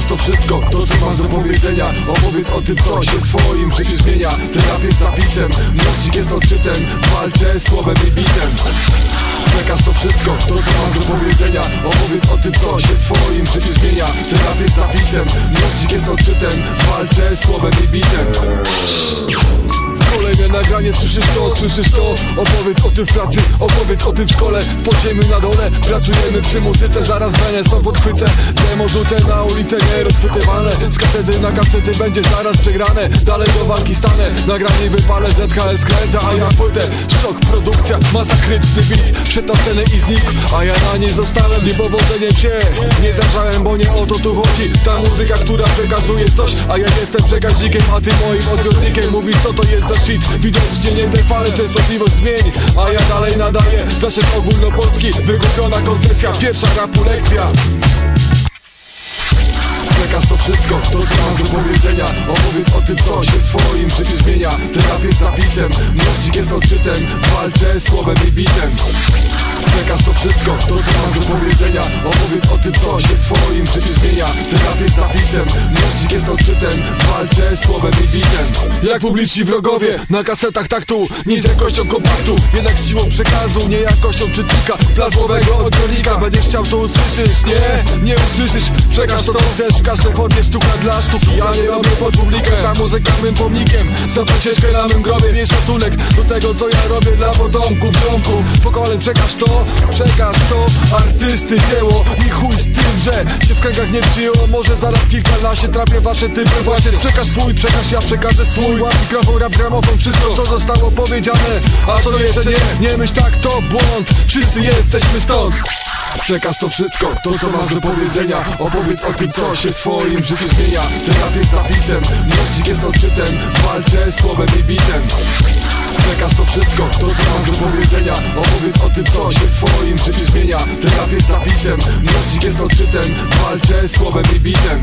Przekaż to wszystko, to co masz do powiedzenia Opowiedz o tym, co się w twoim życiu zmienia. Ten rap jest zapisem, mocnik jest odczytem Walczę słowem i bitem. Przekaż to wszystko, to co masz do powiedzenia Opowiedz o tym, co się w twoim życiu zmienia. Ten rap jest zapisem, mocnik jest odczytem Walczę słowem i bitem Nagranie, słyszysz to, słyszysz to. Opowiedz o tym w pracy, opowiedz o tym w szkole. W na dole, pracujemy przy muzyce. Zaraz będę to podchwycę Demo rzucę na ulicę nierozchwytywane Z kasety na kasety będzie zaraz przegrane. Dalej do walki stanę, nagranie wypalę ZHL skręta, a ja płytę. Szok, produkcja, masakryczny beat. Przetoczony i znikł, a ja na niej zostałem Niepowodzeniem się nie zażałem, bo nie o to tu chodzi. Ta muzyka, która przekazuje coś A ja jestem przekaźnikiem, a ty moim odbiornikiem. Mówisz co to jest za shit Widocznie nie te fale, częstotliwość zmień A ja dalej nadaję Zaszedł ogólnopolski Wykupiona koncesja, pierwsza rapu lekcja. Przekaż to wszystko, to co odczytem Walczę słowem i bitem. Przekaż to wszystko, to co masz do powiedzenia. Opowiedz o tym, co się w twoim życiu zmienia. Ten rap jest zapisem, mocnik jest odczytem. Walczę słowem i bitem. Jak publiczni wrogowie, na kasetach taktu Nie z jakością kompaktu, jednak z siłą przekazu Nie jakością czytnika, plazmowego odbiornika Będziesz chciał to usłyszysz, nie? Nie usłyszysz, przekaż to co chcesz W każdej formie sztuka dla sztuki. Ja nie robię pod publikę, ta muzyka mym pomnikiem. Za na mym grobie, miej szacunek Do tego co ja robię dla potomków, domków Pokoleń przekaż to, przekaż to. Artysty dzieło i chuj z tym, że Się w kręgach nie przyjęło. Może zaraz kilkanaście trafię wasze typy Właśnie. Przekaż swój, przekaż ja przekażę swój. Łap mikrofon, rap gramofon, wszystko co zostało powiedziane. A co jeszcze nie, nie myśl tak to błąd. Wszyscy jesteśmy stąd. Przekaż to wszystko, to co masz do powiedzenia. Opowiedz o tym, co się w twoim życiu zmienia. Ten rap jest zapisem, mocnik jest odczytem. Walczę słowem i bitem Przekaż to wszystko, to co masz do powiedzenia? Opowiedz o tym, co się w twoim życiu zmienia. Ten rap jest zapisem, mocnik jest odczytem Walczę słowem i bitem